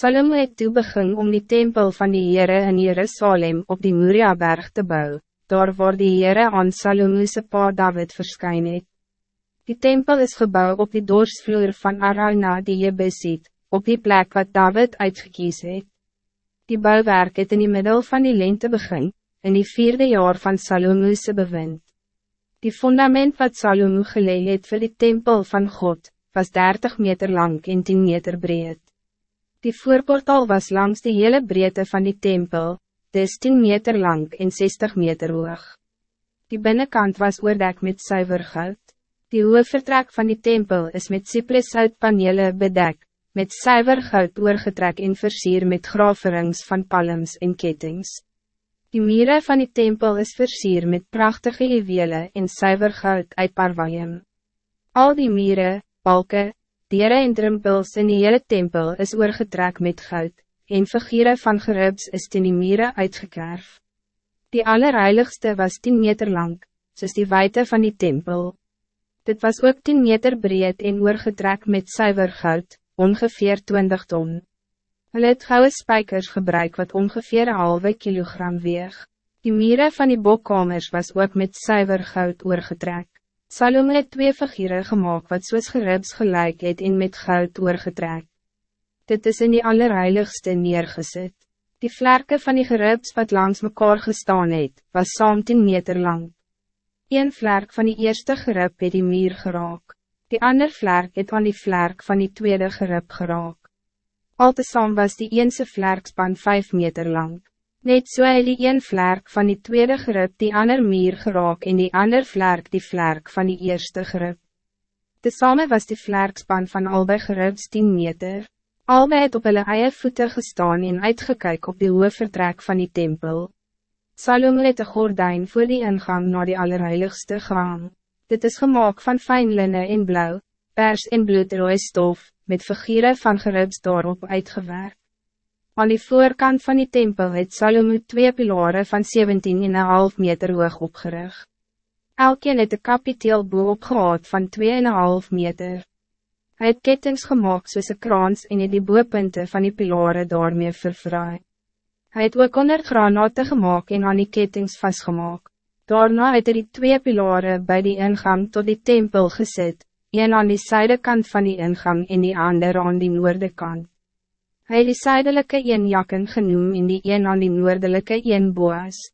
Salomo het toe begin om die tempel van die Heere in Jerusalem op die Moriaberg te bouwen, daar waar die Heere aan Salomo'se pa David verskyn het. Die tempel is gebouwd op die doorsvloer van Arauna die Jebusiet, op die plek wat David uitgekies het. Die bouwwerk het in die middel van die lente begin, in die vierde jaar van Salomo'se bewind. Die fundament wat Salomo geleid het vir die tempel van God, was 30 meter lang en 10 meter breed. Die voorportaal was langs de hele breedte van die tempel, dis 10 meter lang en 60 meter hoog. Die binnenkant was oordek met zuiver goud. Die hoofvertrek van die tempel is met cypresshoutpanele bedek, met zuiver goud oorgetrek en versier met graverings van palms en kettings. Die mieren van die tempel is versier met prachtige juwelen en zuiver goud uit Parwayim. Al die mieren, balken, dieren en drimpels in die hele tempel is oorgetrek met goud, en figure van gerubs is in die mieren uitgekerf. Die allerheiligste was 10 meter lang, soos die wijte van die tempel. Dit was ook 10 meter breed en oorgetrek met zuiver goud, ongeveer 20 ton. Hulle het gouden spijkers gebruik wat ongeveer een halve kilogram weeg. Die mieren van die bokkamers was ook met zuiver goud oorgetrek. Salome het twee figure gemaakt wat soos geribs gelijk het en met goud oorgetrek. Dit is in die allerheiligste neergezet. Die vlerke van die geribs wat langs mekaar gestaan het, was saam 10 meter lang. Een vlerk van die eerste gerib het die muur geraak. Die ander vlerk het aan die vlerk van die tweede gerib geraak. Altesaam was die eense vlerkspan 5 meter lang. Net so het die een vlerk van die tweede grip die ander meer geraak en die ander vlerk die vlerk van die eerste grip. Tesame was die vlerkspan van albei grips 10 meter. Albei het op hulle eie voete gestaan en uitgekyk op die hoofvertrek van die tempel. Salome het een gordijn voor die ingang naar die allerheiligste gang. Dit is gemaakt van fijn linnen en blauw, pers en bloedrooi stof, met figure van geribs daarop uitgewerkt. Aan die voorkant van die tempel het Salomo twee pilare van 17,5 meter hoog opgerig. Elkeen het een kapiteel boop gehad van 2,5 meter. Hij het kettings gemaakt soos een kraans en het die boepunte van die pilare daarmee vervraai. Hij het ook onder granate gemaakt en aan die kettings vastgemaakt. Daarna het hy die twee pilare bij die ingang tot die tempel gezet, een aan die zuidekant van die ingang en die ander aan die noorde kant. Het die zuidelijke een jakken genoem en die een aan die noordelijke een boas.